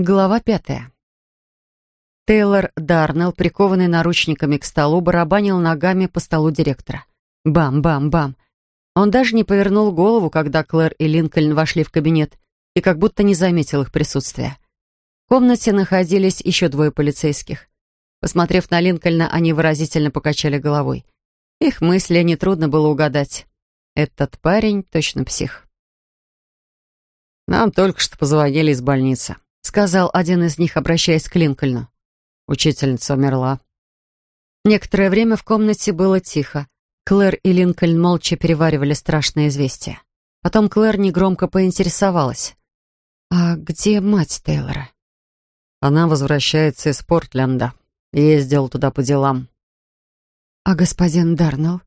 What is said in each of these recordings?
Глава пятая. Тейлор Дарнелл, прикованный наручниками к столу, барабанил ногами по столу директора. Бам-бам-бам. Он даже не повернул голову, когда Клэр и Линкольн вошли в кабинет, и как будто не заметил их присутствия. В комнате находились еще двое полицейских. Посмотрев на Линкольна, они выразительно покачали головой. Их мысли нетрудно было угадать. Этот парень точно псих. «Нам только что позвонили из больницы», — сказал один из них, обращаясь к Линкольну. Учительница умерла. Некоторое время в комнате было тихо. Клэр и Линкольн молча переваривали страшное известие. Потом Клэр негромко поинтересовалась. «А где мать Тейлора?» «Она возвращается из Портленда. Ездил туда по делам». «А господин Дарнелл?»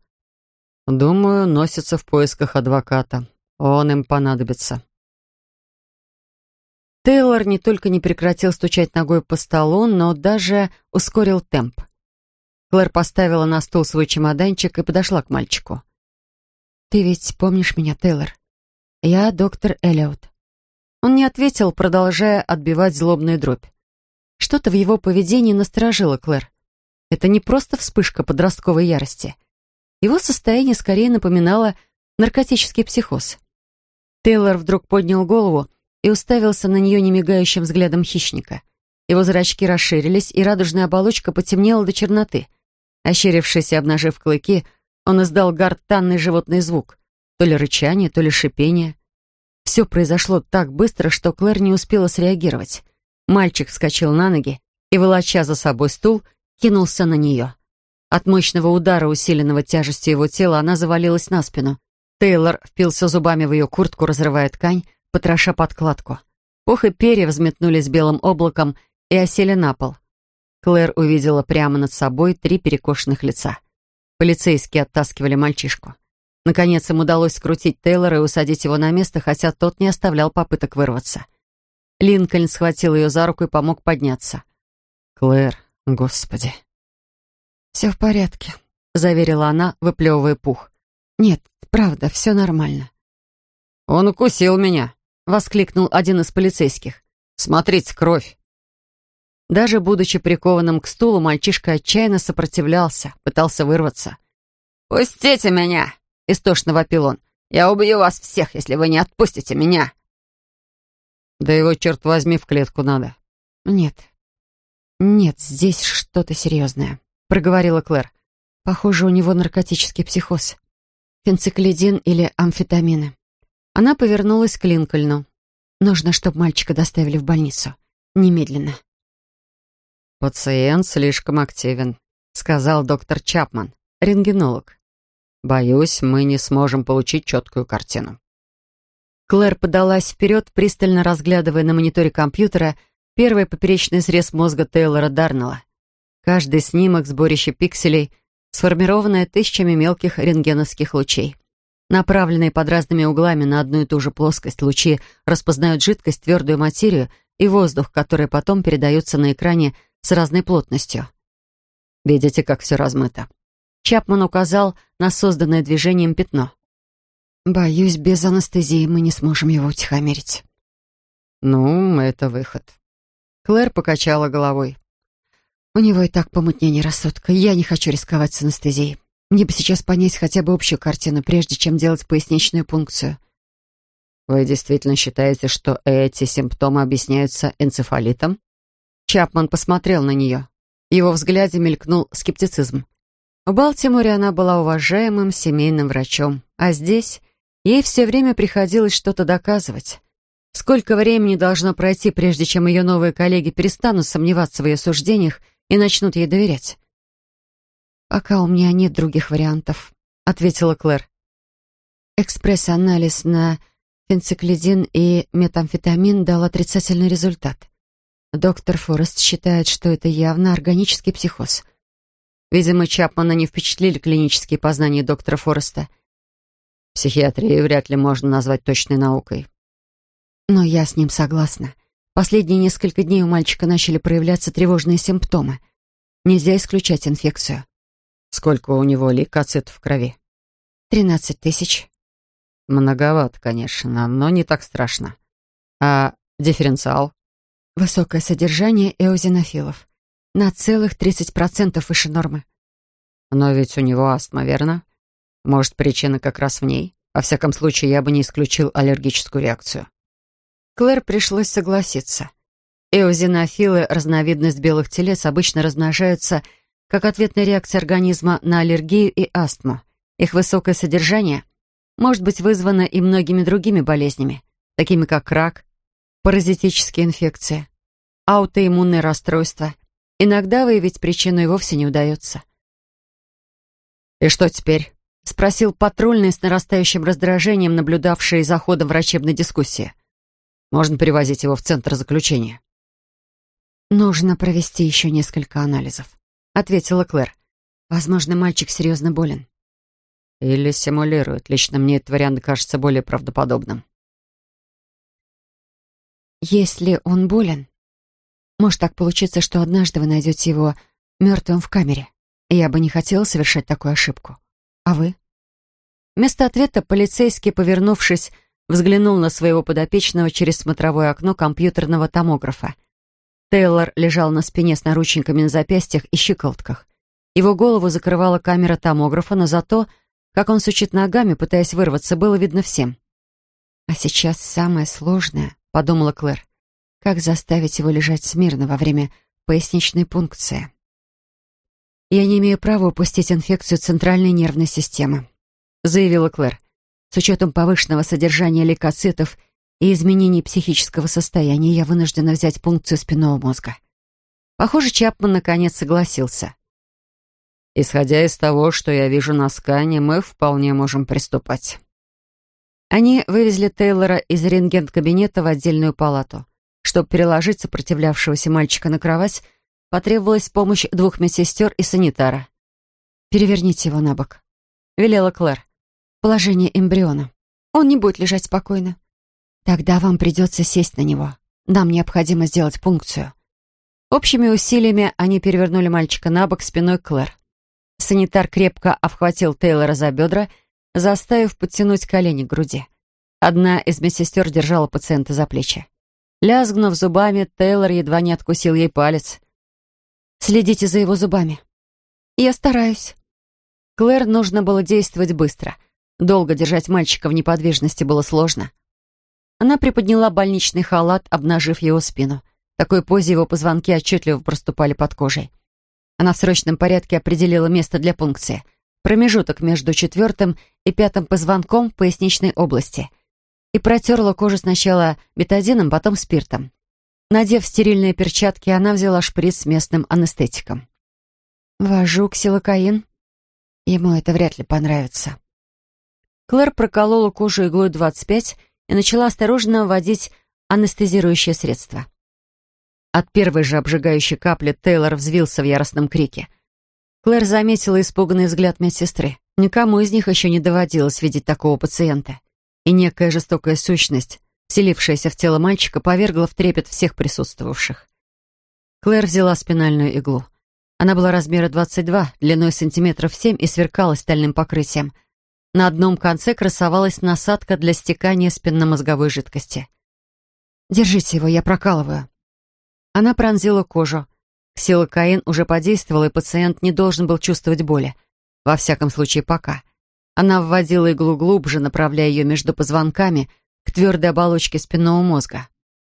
«Думаю, носится в поисках адвоката. Он им понадобится». Тейлор не только не прекратил стучать ногой по столу, но даже ускорил темп. Клэр поставила на стол свой чемоданчик и подошла к мальчику. «Ты ведь помнишь меня, Тейлор? Я доктор Эллиот». Он не ответил, продолжая отбивать злобную дробь. Что-то в его поведении насторожило Клэр. Это не просто вспышка подростковой ярости. Его состояние скорее напоминало наркотический психоз. Тейлор вдруг поднял голову и уставился на нее немигающим взглядом хищника. Его зрачки расширились, и радужная оболочка потемнела до черноты. Ощерившись и обнажив клыки, он издал гортанный животный звук. То ли рычание, то ли шипение. Все произошло так быстро, что Клэр не успела среагировать. Мальчик вскочил на ноги и, волоча за собой стул, кинулся на нее. От мощного удара, усиленного тяжестью его тела, она завалилась на спину. Тейлор впился зубами в ее куртку, разрывая ткань, потроша подкладку. Пух и перья взметнулись белым облаком и осели на пол. Клэр увидела прямо над собой три перекошенных лица. Полицейские оттаскивали мальчишку. Наконец им удалось скрутить Тейлора и усадить его на место, хотя тот не оставлял попыток вырваться. Линкольн схватил ее за руку и помог подняться. «Клэр, господи!» «Все в порядке», — заверила она, выплевывая пух. «Нет, правда, все нормально». «Он укусил меня», — воскликнул один из полицейских. «Смотрите, кровь!» Даже будучи прикованным к стулу, мальчишка отчаянно сопротивлялся, пытался вырваться. «Пустите меня!» — истошно вопил он. «Я убью вас всех, если вы не отпустите меня!» «Да его, черт возьми, в клетку надо!» «Нет, нет, здесь что-то серьезное», — проговорила Клэр. «Похоже, у него наркотический психоз. Фенциклидин или амфетамины. Она повернулась к Линкольну. «Нужно, чтобы мальчика доставили в больницу. Немедленно». «Пациент слишком активен», — сказал доктор Чапман, рентгенолог. «Боюсь, мы не сможем получить четкую картину». Клэр подалась вперед, пристально разглядывая на мониторе компьютера первый поперечный срез мозга Тейлора Дарнелла. Каждый снимок сборище пикселей, сформированное тысячами мелких рентгеновских лучей. Направленные под разными углами на одну и ту же плоскость, лучи распознают жидкость, твердую материю и воздух, которые потом передаются на экране с разной плотностью. Видите, как все размыто? Чапман указал на созданное движением пятно. «Боюсь, без анестезии мы не сможем его утихомирить». «Ну, это выход». Клэр покачала головой. «У него и так помутнение рассудка. Я не хочу рисковать с анестезией. Мне бы сейчас понять хотя бы общую картину, прежде чем делать поясничную пункцию. Вы действительно считаете, что эти симптомы объясняются энцефалитом? Чапман посмотрел на нее. В его взгляде мелькнул скептицизм. В Балтиморе она была уважаемым семейным врачом, а здесь ей все время приходилось что-то доказывать. Сколько времени должно пройти, прежде чем ее новые коллеги перестанут сомневаться в ее суждениях и начнут ей доверять? «Пока у меня нет других вариантов», — ответила Клэр. Экспресс-анализ на фенциклидин и метамфетамин дал отрицательный результат. Доктор Форест считает, что это явно органический психоз. Видимо, Чапмана не впечатлили клинические познания доктора Фореста. Психиатрию вряд ли можно назвать точной наукой. Но я с ним согласна. Последние несколько дней у мальчика начали проявляться тревожные симптомы. Нельзя исключать инфекцию. Сколько у него лейкоцитов в крови? Тринадцать тысяч. Многовато, конечно, но не так страшно. А дифференциал? Высокое содержание эозинофилов. На целых 30% выше нормы. Но ведь у него астма, верно? Может, причина как раз в ней? Во всяком случае, я бы не исключил аллергическую реакцию. Клэр пришлось согласиться. Эозинофилы, разновидность белых телец, обычно размножаются как ответная реакция организма на аллергию и астму. Их высокое содержание может быть вызвано и многими другими болезнями, такими как рак, паразитические инфекции, аутоиммунные расстройства. Иногда выявить причину и вовсе не удается. «И что теперь?» — спросил патрульный с нарастающим раздражением, наблюдавший за ходом врачебной дискуссии. «Можно перевозить его в центр заключения?» «Нужно провести еще несколько анализов», — ответила Клэр. «Возможно, мальчик серьезно болен». «Или симулирует. Лично мне этот вариант кажется более правдоподобным». «Если он болен, может так получиться, что однажды вы найдете его мертвым в камере. Я бы не хотела совершать такую ошибку. А вы?» Вместо ответа полицейский, повернувшись, взглянул на своего подопечного через смотровое окно компьютерного томографа. Тейлор лежал на спине с наручниками на запястьях и щиколотках. Его голову закрывала камера томографа, но зато, как он сучит ногами, пытаясь вырваться, было видно всем. «А сейчас самое сложное», — подумала Клэр. «Как заставить его лежать смирно во время поясничной пункции?» «Я не имею права упустить инфекцию центральной нервной системы», заявила Клэр. «С учетом повышенного содержания лейкоцитов и изменений психического состояния я вынуждена взять пункцию спинного мозга». Похоже, Чапман наконец согласился. «Исходя из того, что я вижу на скане, мы вполне можем приступать». Они вывезли Тейлора из рентген-кабинета в отдельную палату. Чтобы переложить сопротивлявшегося мальчика на кровать, Потребовалась помощь двух медсестер и санитара. «Переверните его на бок», — велела Клэр. «Положение эмбриона. Он не будет лежать спокойно. Тогда вам придется сесть на него. Нам необходимо сделать пункцию». Общими усилиями они перевернули мальчика на бок спиной Клэр. Санитар крепко обхватил Тейлора за бедра, заставив подтянуть колени к груди. Одна из медсестер держала пациента за плечи. Лязгнув зубами, Тейлор едва не откусил ей палец. Следите за его зубами». «Я стараюсь». Клэр нужно было действовать быстро. Долго держать мальчика в неподвижности было сложно. Она приподняла больничный халат, обнажив его спину. В такой позе его позвонки отчетливо проступали под кожей. Она в срочном порядке определила место для пункции. Промежуток между четвертым и пятым позвонком в поясничной области. И протерла кожу сначала бетадином, потом спиртом. Надев стерильные перчатки, она взяла шприц с местным анестетиком. «Вожу ксилокаин. Ему это вряд ли понравится». Клэр проколола кожу иглой 25 и начала осторожно вводить анестезирующее средство. От первой же обжигающей капли Тейлор взвился в яростном крике. Клэр заметила испуганный взгляд медсестры. Никому из них еще не доводилось видеть такого пациента. И некая жестокая сущность вселившаяся в тело мальчика, повергла в трепет всех присутствовавших. Клэр взяла спинальную иглу. Она была размера 22, длиной сантиметров 7 и сверкала стальным покрытием. На одном конце красовалась насадка для стекания спинномозговой жидкости. «Держите его, я прокалываю». Она пронзила кожу. Ксилокаин уже подействовал, и пациент не должен был чувствовать боли. Во всяком случае, пока. Она вводила иглу глубже, направляя ее между позвонками — к твердой оболочке спинного мозга.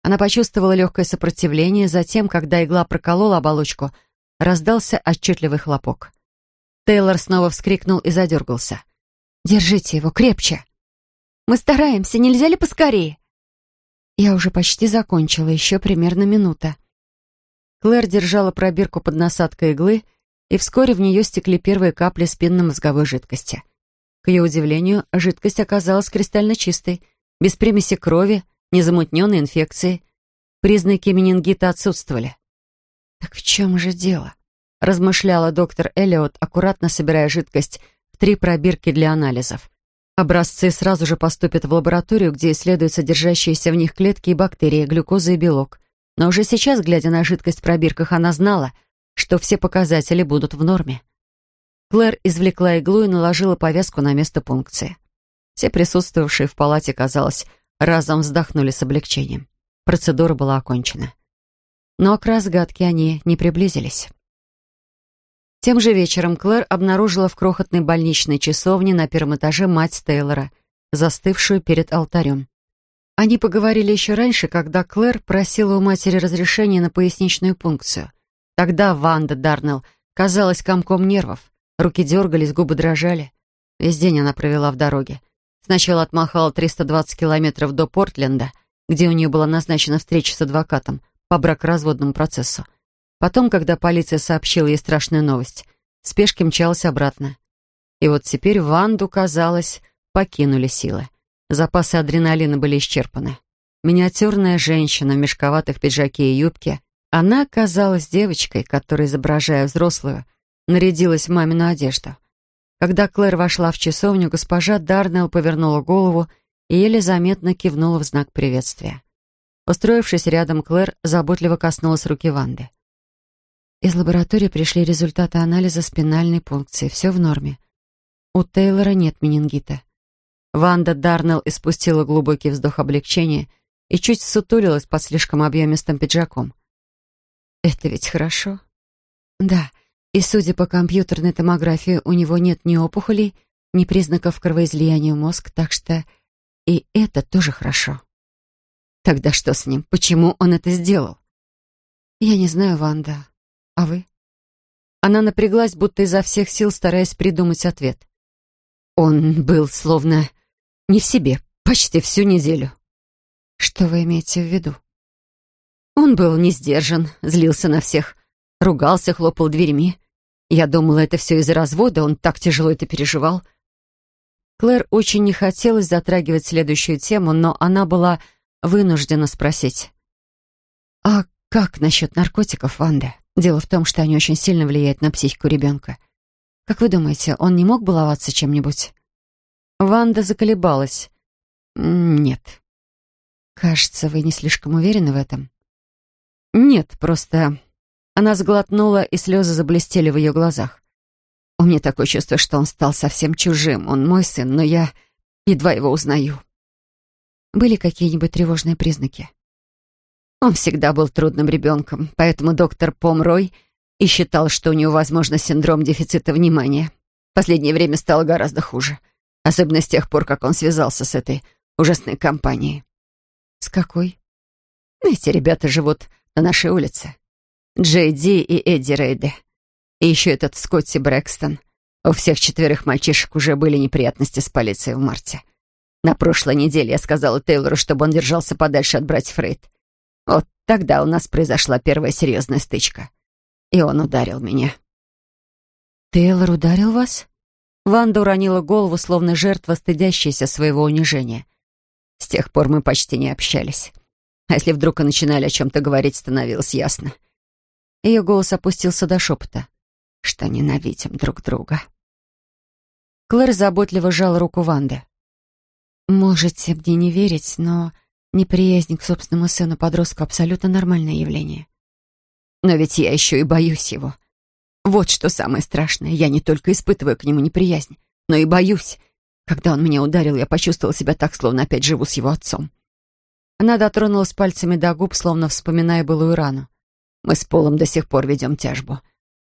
Она почувствовала легкое сопротивление, затем, когда игла проколола оболочку, раздался отчетливый хлопок. Тейлор снова вскрикнул и задергался. «Держите его крепче!» «Мы стараемся, нельзя ли поскорее?» Я уже почти закончила, еще примерно минута. Клэр держала пробирку под насадкой иглы, и вскоре в нее стекли первые капли спинномозговой жидкости. К ее удивлению, жидкость оказалась кристально чистой, без примеси крови, незамутненной инфекции. Признаки менингита отсутствовали. «Так в чем же дело?» — размышляла доктор Эллиот, аккуратно собирая жидкость три пробирки для анализов. Образцы сразу же поступят в лабораторию, где исследуют содержащиеся в них клетки и бактерии, глюкоза и белок. Но уже сейчас, глядя на жидкость в пробирках, она знала, что все показатели будут в норме. Клэр извлекла иглу и наложила повязку на место пункции. Все присутствовавшие в палате, казалось, разом вздохнули с облегчением. Процедура была окончена. но к разгадке они не приблизились. Тем же вечером Клэр обнаружила в крохотной больничной часовне на первом этаже мать Тейлора, застывшую перед алтарем. Они поговорили еще раньше, когда Клэр просила у матери разрешения на поясничную пункцию. Тогда Ванда Дарнелл казалась комком нервов. Руки дергались, губы дрожали. Весь день она провела в дороге. Сначала отмахала 320 километров до Портленда, где у нее была назначена встреча с адвокатом по бракоразводному процессу. Потом, когда полиция сообщила ей страшную новость, спешки мчалась обратно. И вот теперь Ванду, казалось, покинули силы. Запасы адреналина были исчерпаны. Миниатюрная женщина в мешковатых пиджаке и юбке. Она казалась девочкой, которая, изображая взрослую, нарядилась в мамину одежду. Когда Клэр вошла в часовню, госпожа Дарнелл повернула голову и еле заметно кивнула в знак приветствия. Устроившись рядом, Клэр заботливо коснулась руки Ванды. Из лаборатории пришли результаты анализа спинальной пункции. Все в норме. У Тейлора нет менингита. Ванда Дарнелл испустила глубокий вздох облегчения и чуть сутулилась под слишком объемистым пиджаком. «Это ведь хорошо?» «Да, и судя по компьютерной томографии, у него нет ни опухолей, ни признаков кровоизлияния в мозг, так что и это тоже хорошо». «Тогда что с ним? Почему он это сделал?» «Я не знаю, Ванда. А вы? Она напряглась, будто изо всех сил, стараясь придумать ответ. Он был словно не в себе почти всю неделю. Что вы имеете в виду? Он был не сдержан, злился на всех, ругался, хлопал дверьми. Я думала, это все из-за развода, он так тяжело это переживал. Клэр очень не хотелось затрагивать следующую тему, но она была вынуждена спросить. «А как насчет наркотиков, Ванда?» Дело в том, что они очень сильно влияют на психику ребенка. Как вы думаете, он не мог баловаться чем-нибудь? Ванда заколебалась. Нет. Кажется, вы не слишком уверены в этом. Нет, просто... Она сглотнула, и слезы заблестели в ее глазах. У меня такое чувство, что он стал совсем чужим. Он мой сын, но я едва его узнаю. Были какие-нибудь тревожные признаки? Он всегда был трудным ребенком, поэтому доктор Помрой и считал, что у него, возможно, синдром дефицита внимания. В последнее время стало гораздо хуже. Особенно с тех пор, как он связался с этой ужасной компанией. С какой? Эти ребята живут на нашей улице. Джей Ди и Эдди Рейде. И еще этот Скотти Брэкстон. У всех четверых мальчишек уже были неприятности с полицией в марте. На прошлой неделе я сказала Тейлору, чтобы он держался подальше от братьев Рейд. Вот тогда у нас произошла первая серьезная стычка. И он ударил меня. «Тейлор ударил вас?» Ванда уронила голову, словно жертва, стыдящаяся своего унижения. С тех пор мы почти не общались. А если вдруг и начинали о чем-то говорить, становилось ясно. Ее голос опустился до шепота, что ненавидим друг друга. Клэр заботливо жал руку Ванды. «Можете мне не верить, но Неприязнь к собственному сыну-подростку — абсолютно нормальное явление. Но ведь я еще и боюсь его. Вот что самое страшное. Я не только испытываю к нему неприязнь, но и боюсь. Когда он меня ударил, я почувствовала себя так, словно опять живу с его отцом. Она дотронулась пальцами до губ, словно вспоминая былую рану. Мы с Полом до сих пор ведем тяжбу.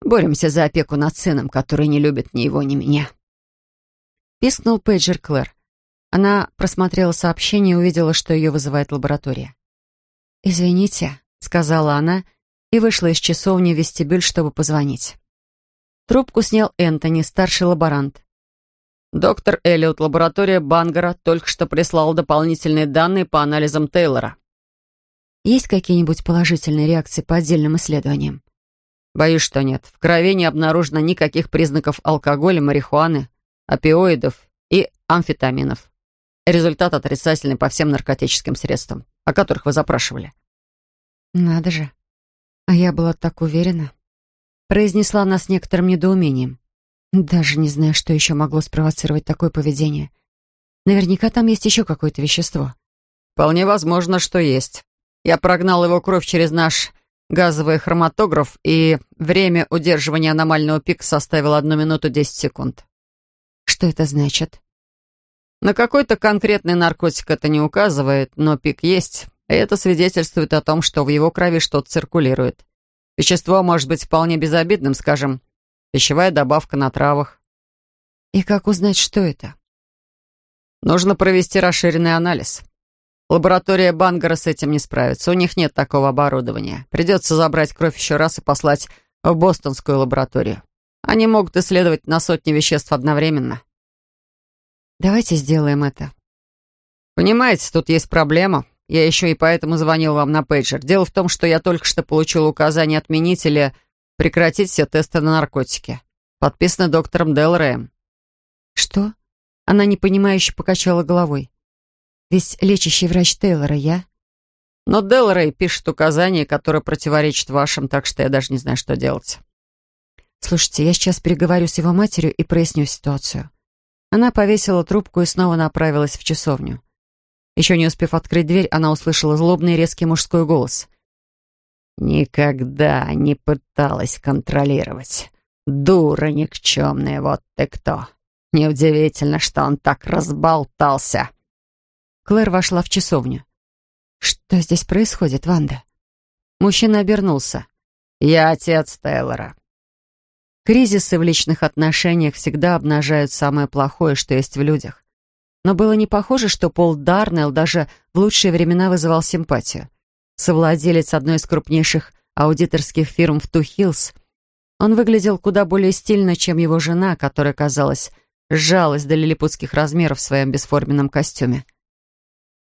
Боремся за опеку над сыном, который не любит ни его, ни меня. Пискнул пейджер Клэр. Она просмотрела сообщение и увидела, что ее вызывает лаборатория. «Извините», — сказала она и вышла из часовни в вестибюль, чтобы позвонить. Трубку снял Энтони, старший лаборант. «Доктор Эллиот, лаборатория Бангара только что прислала дополнительные данные по анализам Тейлора». «Есть какие-нибудь положительные реакции по отдельным исследованиям?» «Боюсь, что нет. В крови не обнаружено никаких признаков алкоголя, марихуаны, опиоидов и амфетаминов. Результат отрицательный по всем наркотическим средствам, о которых вы запрашивали. Надо же. А я была так уверена. Произнесла она с некоторым недоумением. Даже не знаю, что еще могло спровоцировать такое поведение. Наверняка там есть еще какое-то вещество. Вполне возможно, что есть. Я прогнал его кровь через наш газовый хроматограф, и время удерживания аномального пика составило одну минуту десять секунд. Что это значит? На какой-то конкретный наркотик это не указывает, но пик есть. И это свидетельствует о том, что в его крови что-то циркулирует. Вещество может быть вполне безобидным, скажем, пищевая добавка на травах. И как узнать, что это? Нужно провести расширенный анализ. Лаборатория Бангара с этим не справится. У них нет такого оборудования. Придется забрать кровь еще раз и послать в бостонскую лабораторию. Они могут исследовать на сотни веществ одновременно. Давайте сделаем это. Понимаете, тут есть проблема. Я еще и поэтому звонил вам на пейджер. Дело в том, что я только что получил указание отменить или прекратить все тесты на наркотики. Подписано доктором Делрэем. Что? Она непонимающе покачала головой. Ведь лечащий врач Тейлора я. Но Делрей пишет указания, которые противоречат вашим, так что я даже не знаю, что делать. Слушайте, я сейчас переговорю с его матерью и проясню ситуацию. Она повесила трубку и снова направилась в часовню. Еще не успев открыть дверь, она услышала злобный резкий мужской голос. «Никогда не пыталась контролировать. Дура никчемная, вот ты кто. Неудивительно, что он так разболтался». Клэр вошла в часовню. «Что здесь происходит, Ванда?» Мужчина обернулся. «Я отец Тейлора». Кризисы в личных отношениях всегда обнажают самое плохое, что есть в людях. Но было не похоже, что Пол Дарнелл даже в лучшие времена вызывал симпатию. Совладелец одной из крупнейших аудиторских фирм в Тухилс, он выглядел куда более стильно, чем его жена, которая, казалось, сжалась до лилипутских размеров в своем бесформенном костюме.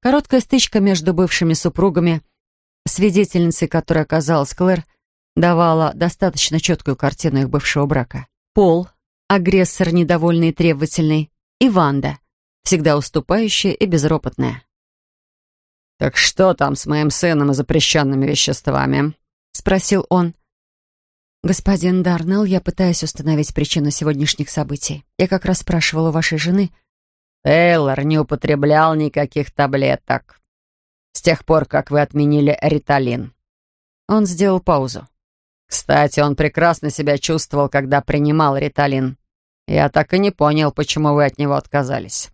Короткая стычка между бывшими супругами, свидетельницей которой оказалась Клэр, давала достаточно четкую картину их бывшего брака. Пол, агрессор недовольный и требовательный, и Ванда, всегда уступающая и безропотная. «Так что там с моим сыном и запрещенными веществами?» — спросил он. «Господин Дарнелл, я пытаюсь установить причину сегодняшних событий. Я как раз спрашивала у вашей жены...» «Тейлор не употреблял никаких таблеток. С тех пор, как вы отменили риталин». Он сделал паузу. «Кстати, он прекрасно себя чувствовал, когда принимал риталин. Я так и не понял, почему вы от него отказались».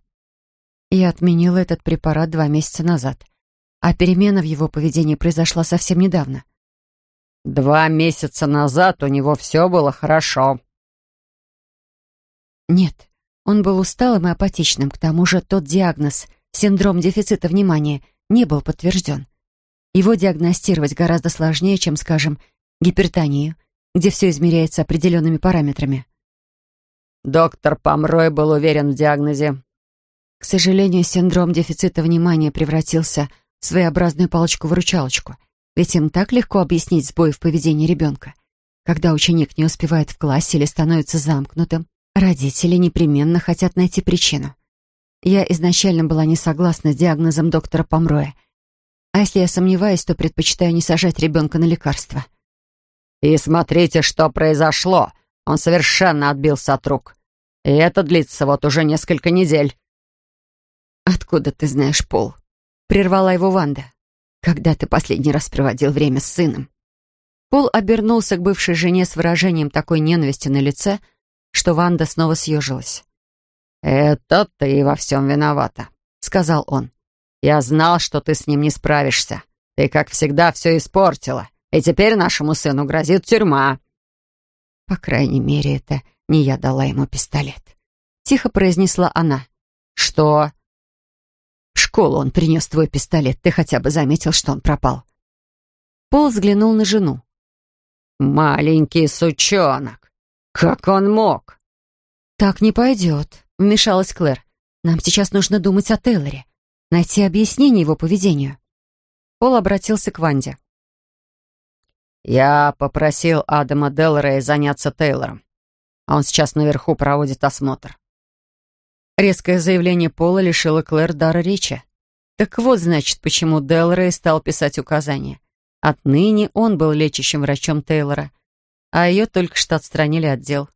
Я отменила этот препарат два месяца назад, а перемена в его поведении произошла совсем недавно. Два месяца назад у него все было хорошо. Нет, он был усталым и апатичным, к тому же тот диагноз, синдром дефицита внимания, не был подтвержден. Его диагностировать гораздо сложнее, чем, скажем, гипертонию, где все измеряется определенными параметрами. Доктор Помрой был уверен в диагнозе, к сожалению, синдром дефицита внимания превратился в своеобразную палочку-выручалочку. Ведь им так легко объяснить сбой в поведении ребенка. Когда ученик не успевает в классе или становится замкнутым, родители непременно хотят найти причину. Я изначально была не согласна с диагнозом доктора Помроя. А если я сомневаюсь, то предпочитаю не сажать ребенка на лекарства. «И смотрите, что произошло. Он совершенно отбился от рук. И это длится вот уже несколько недель». «Откуда ты знаешь Пол?» — прервала его Ванда. «Когда ты последний раз проводил время с сыном?» Пол обернулся к бывшей жене с выражением такой ненависти на лице, что Ванда снова съежилась. «Это ты во всем виновата», — сказал он. «Я знал, что ты с ним не справишься. Ты, как всегда, все испортила, и теперь нашему сыну грозит тюрьма». «По крайней мере, это не я дала ему пистолет», — тихо произнесла она. «Что?» В школу он принес твой пистолет. Ты хотя бы заметил, что он пропал?» Пол взглянул на жену. «Маленький сучонок! Как он мог?» «Так не пойдет», — вмешалась Клэр. «Нам сейчас нужно думать о Тейлоре, найти объяснение его поведению». Пол обратился к Ванде. «Я попросил Адама Делрея заняться Тейлором. А он сейчас наверху проводит осмотр. Резкое заявление Пола лишило Клэр дара речи. Так вот, значит, почему Делрей стал писать указания. Отныне он был лечащим врачом Тейлора, а ее только что отстранили от дел.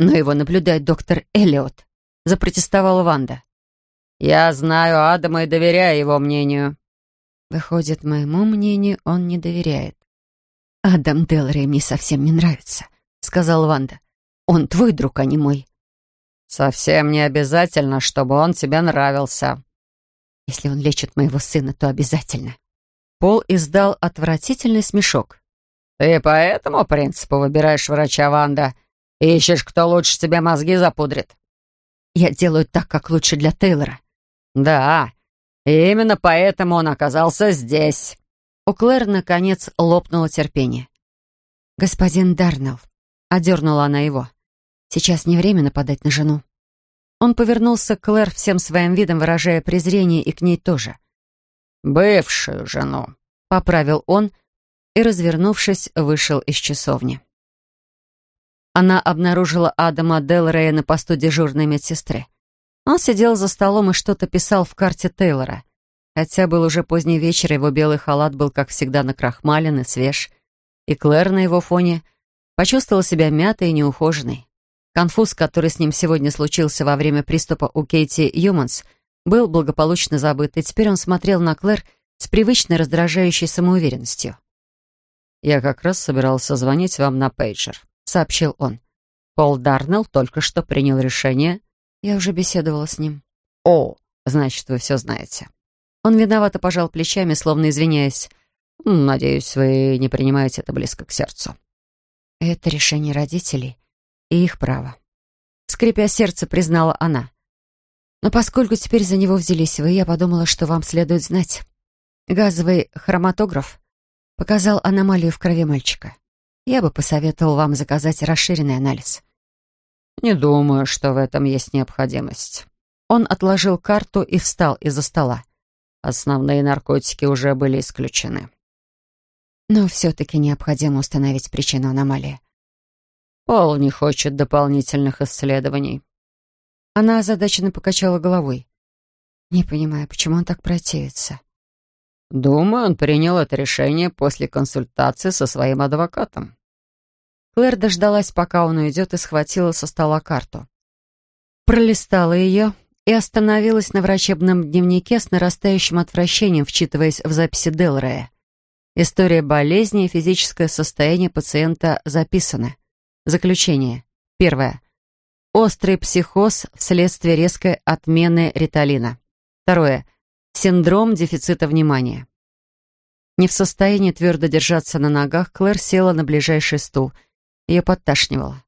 Но его наблюдает доктор Эллиот, запротестовала Ванда. «Я знаю Адама и доверяю его мнению». Выходит, моему мнению он не доверяет. «Адам Делрей мне совсем не нравится», — сказала Ванда. «Он твой друг, а не мой. «Совсем не обязательно, чтобы он тебе нравился». Если он лечит моего сына, то обязательно. Пол издал отвратительный смешок. «Ты по этому принципу выбираешь врача, Ванда? Ищешь, кто лучше тебе мозги запудрит?» «Я делаю так, как лучше для Тейлора». «Да, именно поэтому он оказался здесь». У Клэр, наконец, лопнуло терпение. «Господин Дарнелл», — одернула она его, — «сейчас не время нападать на жену». Он повернулся к Клэр всем своим видом, выражая презрение, и к ней тоже. «Бывшую жену», — поправил он, и, развернувшись, вышел из часовни. Она обнаружила Адама Делрея на посту дежурной медсестры. Он сидел за столом и что-то писал в карте Тейлора. Хотя был уже поздний вечер, его белый халат был, как всегда, накрахмален и свеж, и Клэр на его фоне почувствовала себя мятой и неухоженной. Конфуз, который с ним сегодня случился во время приступа у Кейти Юманс, был благополучно забыт, и теперь он смотрел на Клэр с привычной раздражающей самоуверенностью. «Я как раз собирался звонить вам на пейджер», — сообщил он. «Пол Дарнелл только что принял решение». Я уже беседовала с ним. «О, значит, вы все знаете». Он виновато пожал плечами, словно извиняясь. «Надеюсь, вы не принимаете это близко к сердцу». «Это решение родителей и их право». Скрипя сердце, признала она. «Но поскольку теперь за него взялись вы, я подумала, что вам следует знать. Газовый хроматограф показал аномалию в крови мальчика. Я бы посоветовал вам заказать расширенный анализ. Не думаю, что в этом есть необходимость. Он отложил карту и встал из-за стола. Основные наркотики уже были исключены. Но все-таки необходимо установить причину аномалии. Пол не хочет дополнительных исследований. Она озадаченно покачала головой. Не понимаю, почему он так противится. Думаю, он принял это решение после консультации со своим адвокатом. Клэр дождалась, пока он уйдет, и схватила со стола карту. Пролистала ее и остановилась на врачебном дневнике с нарастающим отвращением, вчитываясь в записи Делрея. История болезни и физическое состояние пациента записаны. Заключение. Первое. Острый психоз вследствие резкой отмены риталина. Второе. Синдром дефицита внимания. Не в состоянии твердо держаться на ногах, Клэр села на ближайший стул. Ее подташнивало.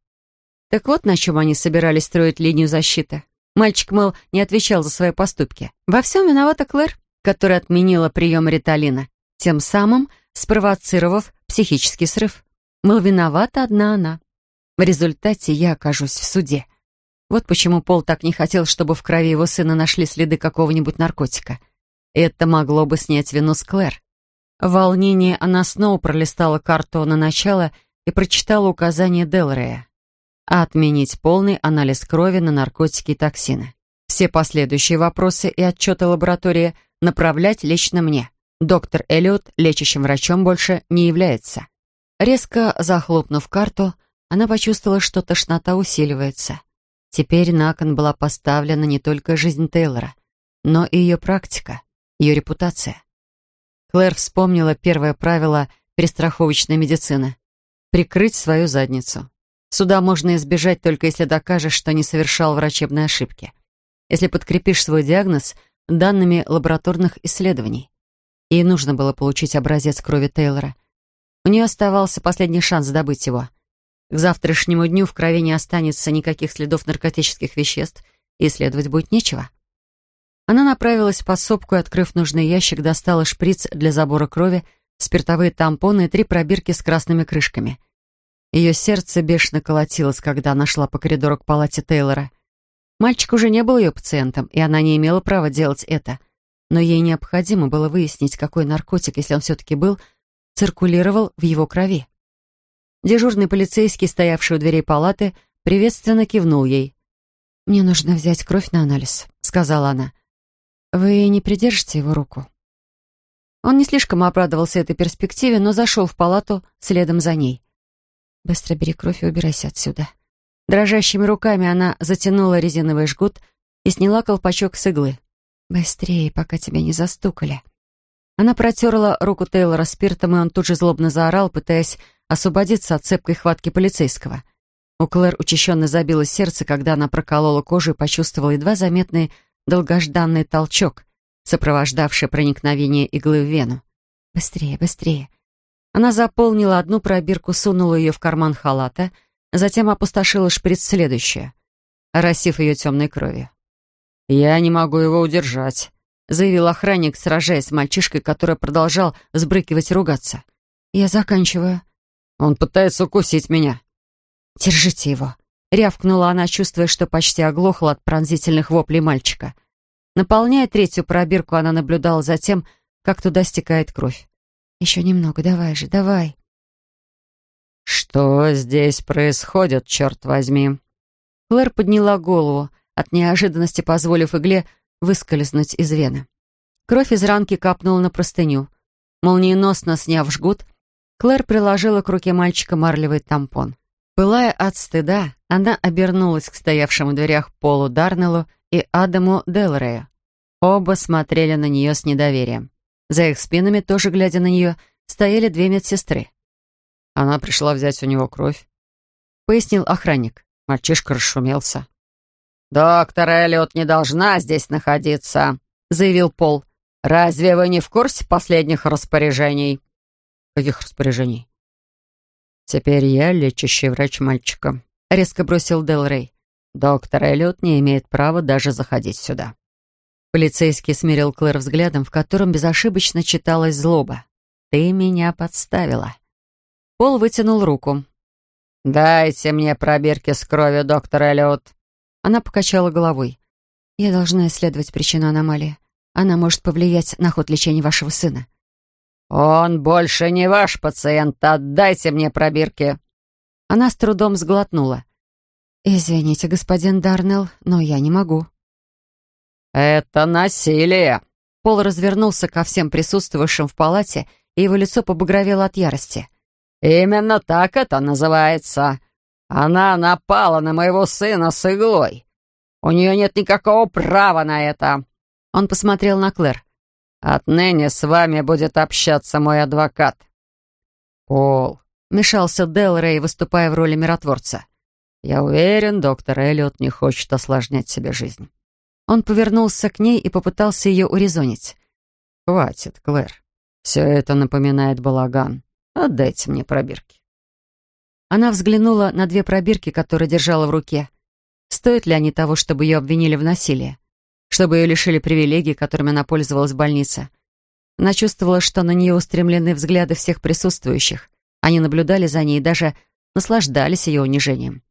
Так вот, на чем они собирались строить линию защиты. Мальчик, мол, не отвечал за свои поступки. Во всем виновата Клэр, которая отменила прием риталина, тем самым спровоцировав психический срыв. Мол, виновата одна она. В результате я окажусь в суде. Вот почему Пол так не хотел, чтобы в крови его сына нашли следы какого-нибудь наркотика — это могло бы снять вину с Клэр. В волнении она снова пролистала карту на начало и прочитала указание Делрея. Отменить полный анализ крови на наркотики и токсины. Все последующие вопросы и отчеты лаборатории направлять лично мне. Доктор Эллиот лечащим врачом больше не является. Резко захлопнув карту, она почувствовала, что тошнота усиливается. Теперь на кон была поставлена не только жизнь Тейлора, но и ее практика ее репутация. Клэр вспомнила первое правило перестраховочной медицины — прикрыть свою задницу. Суда можно избежать только если докажешь, что не совершал врачебной ошибки. Если подкрепишь свой диагноз данными лабораторных исследований. Ей нужно было получить образец крови Тейлора. У нее оставался последний шанс добыть его. К завтрашнему дню в крови не останется никаких следов наркотических веществ, и исследовать будет нечего. Она направилась в подсобку и, открыв нужный ящик, достала шприц для забора крови, спиртовые тампоны и три пробирки с красными крышками. Ее сердце бешено колотилось, когда она шла по коридору к палате Тейлора. Мальчик уже не был ее пациентом, и она не имела права делать это. Но ей необходимо было выяснить, какой наркотик, если он все-таки был, циркулировал в его крови. Дежурный полицейский, стоявший у дверей палаты, приветственно кивнул ей. «Мне нужно взять кровь на анализ», — сказала она. «Вы не придержите его руку?» Он не слишком обрадовался этой перспективе, но зашел в палату следом за ней. «Быстро бери кровь и убирайся отсюда». Дрожащими руками она затянула резиновый жгут и сняла колпачок с иглы. «Быстрее, пока тебя не застукали». Она протерла руку Тейлора спиртом, и он тут же злобно заорал, пытаясь освободиться от цепкой хватки полицейского. У Клэр учащенно забилось сердце, когда она проколола кожу и почувствовала едва заметный долгожданный толчок, сопровождавший проникновение иглы в вену. «Быстрее, быстрее!» Она заполнила одну пробирку, сунула ее в карман халата, затем опустошила шприц следующее, оросив ее темной кровью. «Я не могу его удержать», — заявил охранник, сражаясь с мальчишкой, который продолжал взбрыкивать и ругаться. «Я заканчиваю». «Он пытается укусить меня». «Держите его», — рявкнула она, чувствуя, что почти оглохла от пронзительных воплей мальчика. Наполняя третью пробирку, она наблюдала за тем, как туда стекает кровь. «Еще немного, давай же, давай». «Что здесь происходит, черт возьми?» Клэр подняла голову, от неожиданности позволив игле выскользнуть из вены. Кровь из ранки капнула на простыню. Молниеносно сняв жгут, Клэр приложила к руке мальчика марлевый тампон. Пылая от стыда, она обернулась к стоявшему в дверях Полу Дарнеллу и Адаму Делрею. Оба смотрели на нее с недоверием. За их спинами, тоже глядя на нее, стояли две медсестры. Она пришла взять у него кровь. Пояснил охранник. Мальчишка расшумелся. «Доктор Эллиот не должна здесь находиться», — заявил Пол. «Разве вы не в курсе последних распоряжений?» «Каких распоряжений?» «Теперь я лечащий врач мальчика», — резко бросил Дел Рей. «Доктор Эллиот не имеет права даже заходить сюда». Полицейский смирил Клэр взглядом, в котором безошибочно читалась злоба. «Ты меня подставила». Пол вытянул руку. «Дайте мне пробирки с кровью, доктор Эллиот». Она покачала головой. «Я должна исследовать причину аномалии. Она может повлиять на ход лечения вашего сына». «Он больше не ваш пациент. Отдайте мне пробирки». Она с трудом сглотнула. «Извините, господин Дарнелл, но я не могу». «Это насилие!» Пол развернулся ко всем присутствующим в палате, и его лицо побагровело от ярости. «Именно так это называется. Она напала на моего сына с иглой. У нее нет никакого права на это». Он посмотрел на Клэр. «Отныне с вами будет общаться мой адвокат». «Пол», — мешался Дел Рэй, выступая в роли миротворца. «Я уверен, доктор Эллиот не хочет осложнять себе жизнь». Он повернулся к ней и попытался ее урезонить. «Хватит, Клэр. Все это напоминает балаган. Отдайте мне пробирки». Она взглянула на две пробирки, которые держала в руке. Стоят ли они того, чтобы ее обвинили в насилии? Чтобы ее лишили привилегий, которыми она пользовалась в больнице? Она чувствовала, что на нее устремлены взгляды всех присутствующих. Они наблюдали за ней и даже наслаждались ее унижением.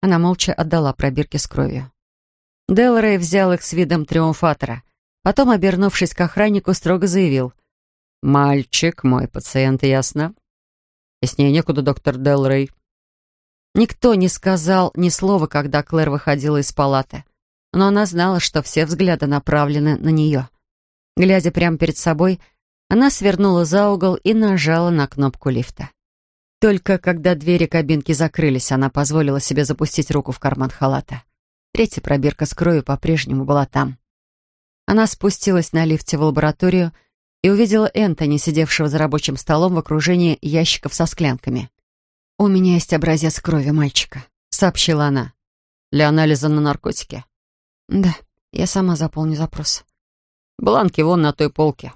Она молча отдала пробирки с кровью. Делрей взял их с видом триумфатора. Потом, обернувшись к охраннику, строго заявил. «Мальчик мой пациент, ясно? И с ней некуда, доктор Делрей». Никто не сказал ни слова, когда Клэр выходила из палаты. Но она знала, что все взгляды направлены на нее. Глядя прямо перед собой, она свернула за угол и нажала на кнопку лифта. Только когда двери кабинки закрылись, она позволила себе запустить руку в карман халата. Третья пробирка с кровью по-прежнему была там. Она спустилась на лифте в лабораторию и увидела Энтони, сидевшего за рабочим столом в окружении ящиков со склянками. «У меня есть образец крови мальчика», — сообщила она. «Для анализа на наркотики?» «Да, я сама заполню запрос». «Бланки вон на той полке».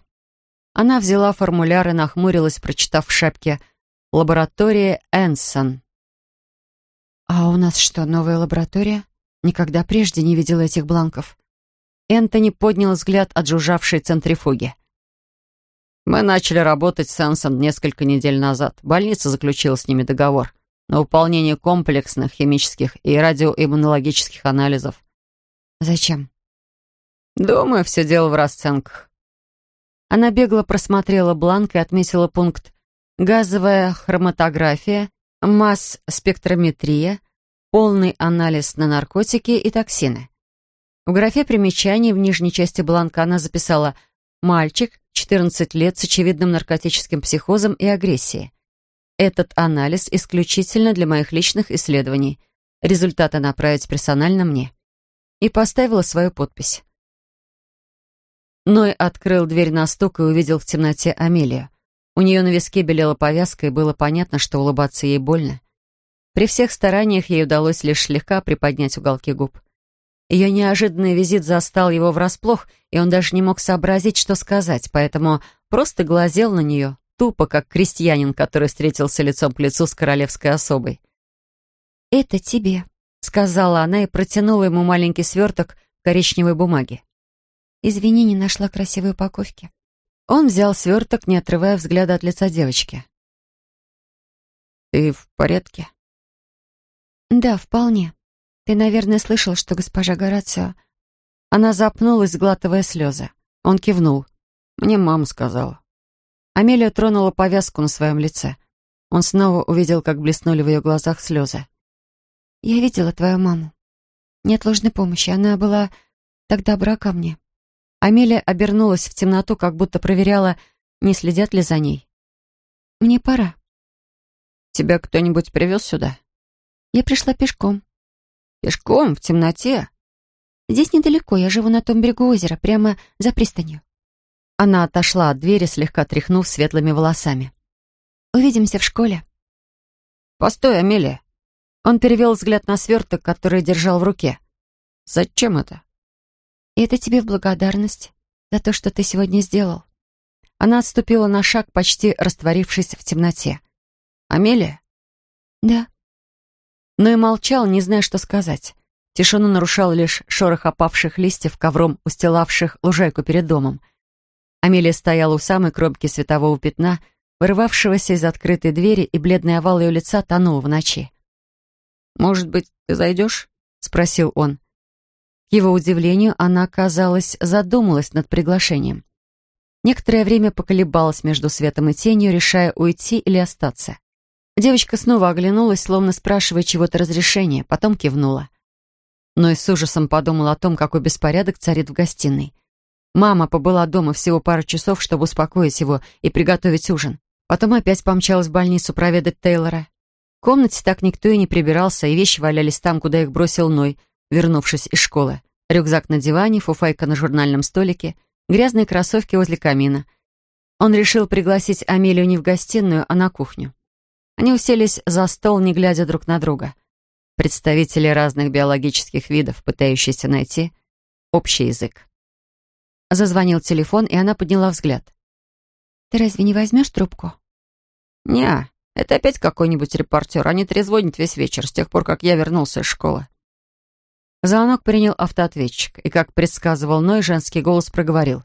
Она взяла формуляр и нахмурилась, прочитав в шапке «Лаборатория Энсон». «А у нас что, новая лаборатория?» Никогда прежде не видела этих бланков. Энтони поднял взгляд от жужжавшей центрифуги. «Мы начали работать с Энсон несколько недель назад. Больница заключила с ними договор на выполнение комплексных химических и радиоиммунологических анализов». «Зачем?» «Думаю, все дело в расценках». Она бегло просмотрела бланк и отметила пункт «Газовая хроматография», «Масс-спектрометрия», полный анализ на наркотики и токсины. В графе примечаний в нижней части бланка она записала «Мальчик, 14 лет, с очевидным наркотическим психозом и агрессией. Этот анализ исключительно для моих личных исследований. Результаты направить персонально мне». И поставила свою подпись. Ной открыл дверь на стук и увидел в темноте Амелию. У нее на виске белела повязка, и было понятно, что улыбаться ей больно. При всех стараниях ей удалось лишь слегка приподнять уголки губ. Ее неожиданный визит застал его врасплох, и он даже не мог сообразить, что сказать, поэтому просто глазел на нее, тупо, как крестьянин, который встретился лицом к лицу с королевской особой. «Это тебе», — сказала она и протянула ему маленький сверток коричневой бумаги. «Извини, не нашла красивой упаковки». Он взял сверток, не отрывая взгляда от лица девочки. «Ты в порядке?» «Да, вполне. Ты, наверное, слышал, что госпожа Горацио...» Она запнулась, сглатывая слезы. Он кивнул. «Мне мама сказала». Амелия тронула повязку на своем лице. Он снова увидел, как блеснули в ее глазах слезы. «Я видела твою маму. Нет ложной помощи. Она была так добра ко мне». Амелия обернулась в темноту, как будто проверяла, не следят ли за ней. «Мне пора». «Тебя кто-нибудь привез сюда?» «Я пришла пешком». «Пешком? В темноте?» «Здесь недалеко. Я живу на том берегу озера, прямо за пристанью». Она отошла от двери, слегка тряхнув светлыми волосами. «Увидимся в школе». «Постой, Амелия». Он перевел взгляд на сверток, который держал в руке. «Зачем это?» это тебе в благодарность за то, что ты сегодня сделал». Она отступила на шаг, почти растворившись в темноте. «Амелия?» «Да». Но и молчал, не зная, что сказать. Тишину нарушал лишь шорох опавших листьев, ковром устилавших лужайку перед домом. Амелия стояла у самой кромки светового пятна, вырывавшегося из открытой двери, и бледный овал ее лица тонул в ночи. «Может быть, ты зайдешь?» — спросил он. К его удивлению, она, казалось, задумалась над приглашением. Некоторое время поколебалась между светом и тенью, решая уйти или остаться. Девочка снова оглянулась, словно спрашивая чего-то разрешения, потом кивнула. Но и с ужасом подумала о том, какой беспорядок царит в гостиной. Мама побыла дома всего пару часов, чтобы успокоить его и приготовить ужин. Потом опять помчалась в больницу проведать Тейлора. В комнате так никто и не прибирался, и вещи валялись там, куда их бросил Ной, вернувшись из школы. Рюкзак на диване, фуфайка на журнальном столике, грязные кроссовки возле камина. Он решил пригласить Амелию не в гостиную, а на кухню. Они уселись за стол, не глядя друг на друга. Представители разных биологических видов, пытающиеся найти общий язык. Зазвонил телефон, и она подняла взгляд. «Ты разве не возьмешь трубку?» «Не, это опять какой-нибудь репортер. Они трезвонят весь вечер, с тех пор, как я вернулся из школы». Звонок принял автоответчик, и, как предсказывал Ной, женский голос проговорил.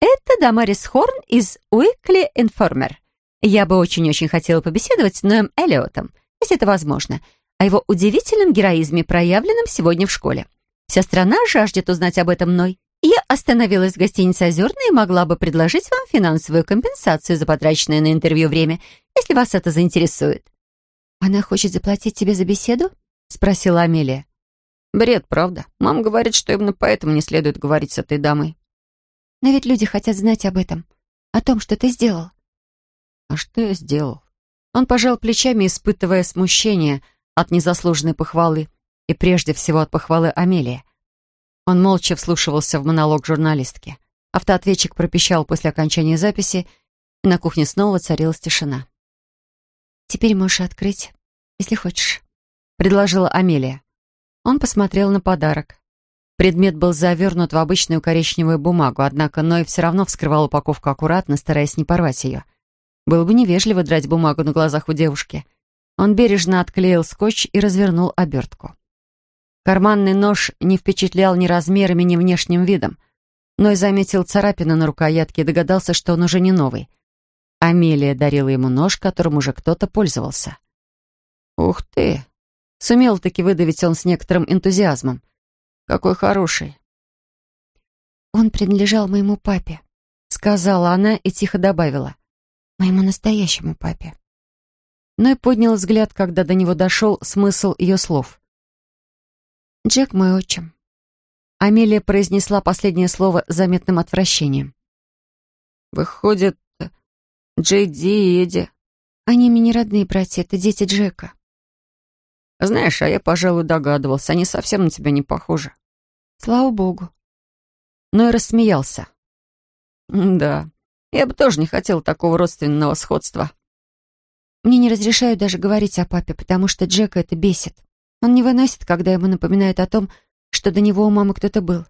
«Это Дамарис Хорн из Уикли Информер. Я бы очень-очень хотела побеседовать с Ноем Эллиотом, если это возможно, о его удивительном героизме, проявленном сегодня в школе. Вся страна жаждет узнать об этом Ной. Я остановилась в гостинице «Озерная» и могла бы предложить вам финансовую компенсацию за потраченное на интервью время, если вас это заинтересует». «Она хочет заплатить тебе за беседу?» — спросила Амелия. Бред, правда. Мама говорит, что именно поэтому не следует говорить с этой дамой. Но ведь люди хотят знать об этом, о том, что ты сделал. А что я сделал? Он пожал плечами, испытывая смущение от незаслуженной похвалы и прежде всего от похвалы Амелии. Он молча вслушивался в монолог журналистки. Автоответчик пропищал после окончания записи, и на кухне снова царилась тишина. «Теперь можешь открыть, если хочешь», — предложила Амелия. Он посмотрел на подарок. Предмет был завернут в обычную коричневую бумагу, однако Ной все равно вскрывал упаковку аккуратно, стараясь не порвать ее. Было бы невежливо драть бумагу на глазах у девушки. Он бережно отклеил скотч и развернул обертку. Карманный нож не впечатлял ни размерами, ни внешним видом. Ной заметил царапину на рукоятке и догадался, что он уже не новый. Амелия дарила ему нож, которым уже кто-то пользовался. «Ух ты!» Сумел таки выдавить он с некоторым энтузиазмом. «Какой хороший!» «Он принадлежал моему папе», — сказала она и тихо добавила. «Моему настоящему папе». Но и поднял взгляд, когда до него дошел смысл ее слов. «Джек мой отчим». Амелия произнесла последнее слово с заметным отвращением. «Выходит, Джейди и Эдди...» «Они мне не родные братья, это дети Джека». Знаешь, а я, пожалуй, догадывался, они совсем на тебя не похожи. Слава богу. Но и рассмеялся. Да, я бы тоже не хотел такого родственного сходства. Мне не разрешают даже говорить о папе, потому что Джека это бесит. Он не выносит, когда ему напоминают о том, что до него у мамы кто-то был.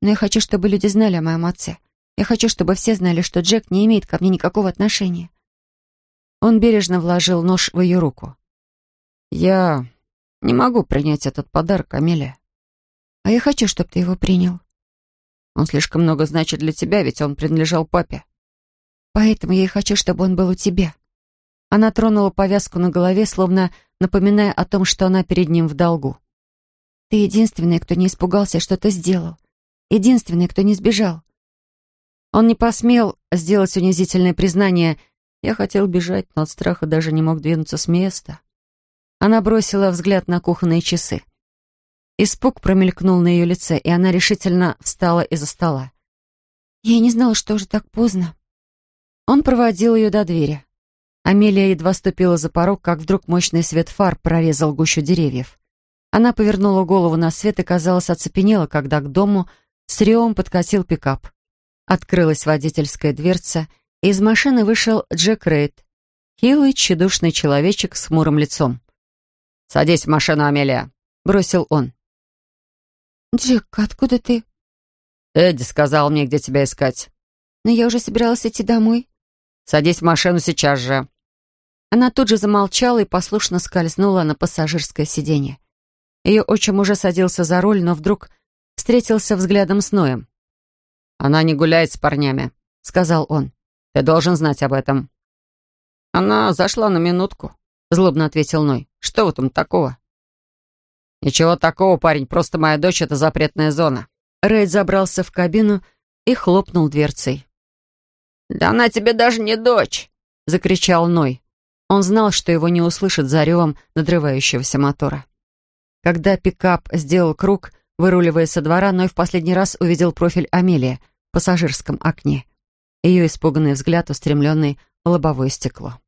Но я хочу, чтобы люди знали о моем отце. Я хочу, чтобы все знали, что Джек не имеет ко мне никакого отношения». Он бережно вложил нож в ее руку. «Я не могу принять этот подарок, Амелия». «А я хочу, чтобы ты его принял». «Он слишком много значит для тебя, ведь он принадлежал папе». «Поэтому я и хочу, чтобы он был у тебя». Она тронула повязку на голове, словно напоминая о том, что она перед ним в долгу. «Ты единственный, кто не испугался, что ты сделал. Единственный, кто не сбежал». Он не посмел сделать унизительное признание «Я хотел бежать, но от страха даже не мог двинуться с места». Она бросила взгляд на кухонные часы. Испуг промелькнул на ее лице, и она решительно встала из-за стола. «Я не знала, что уже так поздно». Он проводил ее до двери. Амелия едва ступила за порог, как вдруг мощный свет фар прорезал гущу деревьев. Она повернула голову на свет и, казалось, оцепенела, когда к дому с ревом подкатил пикап. Открылась водительская дверца, и из машины вышел Джек Рейд, хилый, тщедушный человечек с хмурым лицом. «Садись в машину, Амелия», — бросил он. «Джек, откуда ты?» «Эдди сказал мне, где тебя искать». «Но я уже собиралась идти домой». «Садись в машину сейчас же». Она тут же замолчала и послушно скользнула на пассажирское сиденье. Ее отчим уже садился за руль, но вдруг встретился взглядом с Ноем. «Она не гуляет с парнями», — сказал он. «Ты должен знать об этом». «Она зашла на минутку», — злобно ответил Ной. «Что в этом такого?» «Ничего такого, парень, просто моя дочь — это запретная зона». Рейд забрался в кабину и хлопнул дверцей. «Да она тебе даже не дочь!» — закричал Ной. Он знал, что его не услышат за ревом надрывающегося мотора. Когда пикап сделал круг, выруливая со двора, Ной в последний раз увидел профиль Амелии в пассажирском окне. Ее испуганный взгляд, устремленный в лобовое стекло.